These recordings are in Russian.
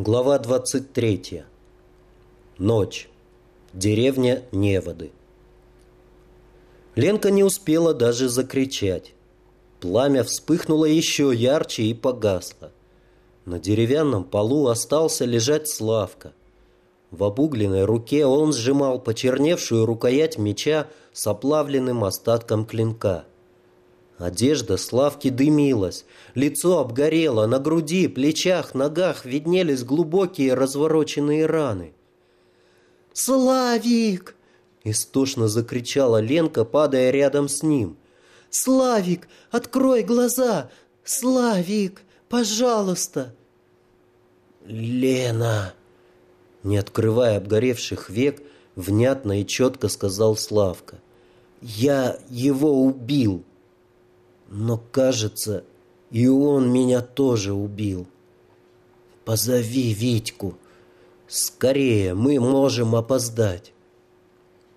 Глава 23. Ночь. Деревня Неводы. Ленка не успела даже закричать. Пламя вспыхнуло еще ярче и погасло. На деревянном полу остался лежать Славка. В обугленной руке он сжимал почерневшую рукоять меча с оплавленным остатком клинка – Одежда Славки дымилась, лицо обгорело, на груди, плечах, ногах виднелись глубокие развороченные раны. «Славик!» — истошно закричала Ленка, падая рядом с ним. «Славик, открой глаза! Славик, пожалуйста!» «Лена!» Не открывая обгоревших век, внятно и четко сказал Славка. «Я его убил!» Но, кажется, и он меня тоже убил. Позови Витьку. Скорее, мы можем опоздать.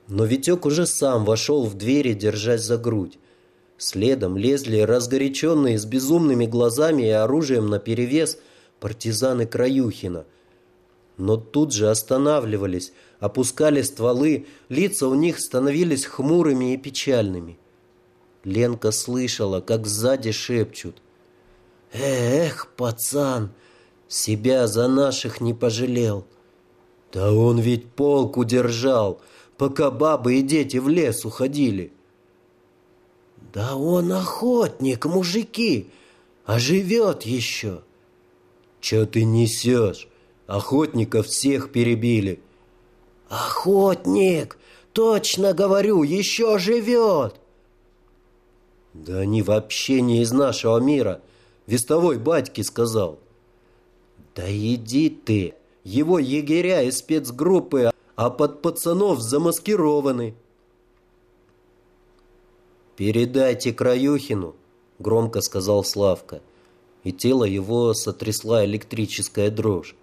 Но Витек уже сам вошел в двери, держась за грудь. Следом лезли разгоряченные с безумными глазами и оружием наперевес партизаны Краюхина. Но тут же останавливались, опускали стволы, лица у них становились хмурыми и печальными. Ленка слышала, как сзади шепчут. «Эх, пацан, себя за наших не пожалел. Да он ведь полк удержал, пока бабы и дети в лес уходили». «Да он охотник, мужики, а живет еще». «Че ты несешь? Охотников всех перебили». «Охотник! Точно говорю, еще живет!» Да они вообще не из нашего мира. Вестовой батьки сказал. Да иди ты. Его егеря из спецгруппы, а под пацанов замаскированы. «Передайте Краюхину», — громко сказал Славка, и тело его сотрясла электрическая дрожь.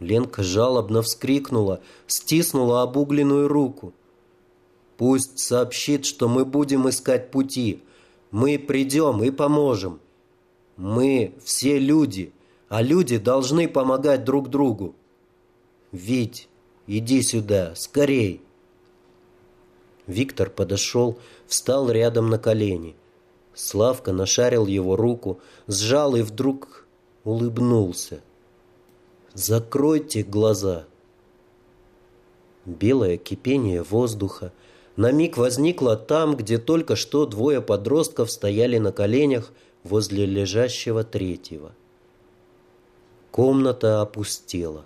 Ленка жалобно вскрикнула, стиснула обугленную руку. Пусть сообщит, что мы будем искать пути. Мы придем и поможем. Мы все люди, а люди должны помогать друг другу. Вить, иди сюда, скорей. Виктор подошел, встал рядом на колени. Славка нашарил его руку, сжал и вдруг улыбнулся. «Закройте глаза!» Белое кипение воздуха, на миг возникла там, где только что двое подростков стояли на коленях возле лежащего третьего. Комната опустела.